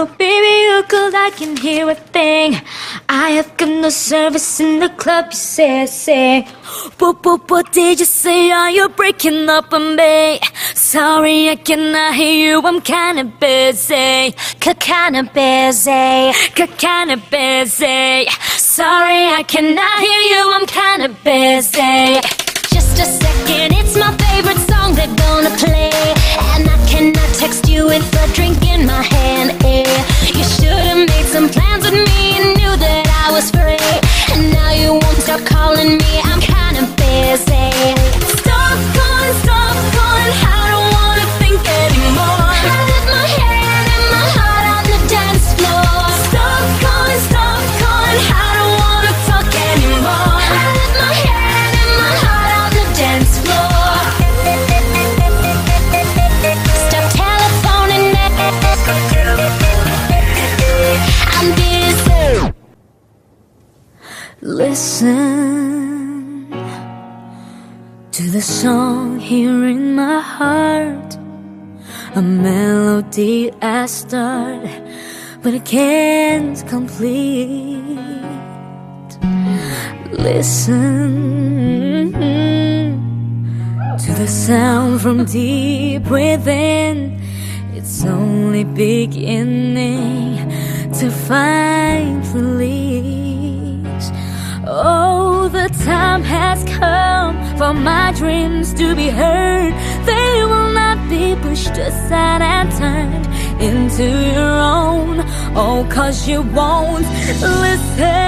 Oh, baby, you could, I can hear a thing. I have got no service in the club, you say, say. What, what, what did you say? Are you breaking up on me? Sorry, I cannot hear you, I'm kinda busy. Kinda busy. Kinda busy. Sorry, I cannot hear you, I'm kinda busy. Just a second, it's my favorite song they're gonna play. And I cannot text you with a drink in my hand. Was free. Listen to the song here in my heart. A melody I start, but I can't complete. Listen to the sound from deep within. It's only beginning to finally time has come for my dreams to be heard. They will not be pushed aside and turned into your own. Oh, cause you won't listen. Listen.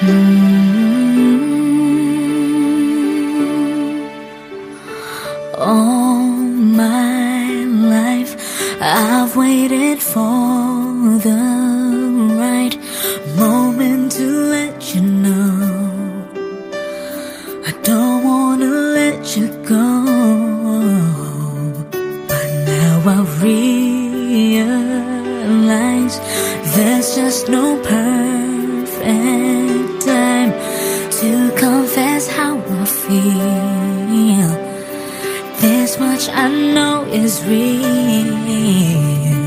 Mm-hmm. All my life I've waited for the right moment to let you know. I don't wanna let you go But now I realize there's just no perfect time to confess how I feel this much I know is real.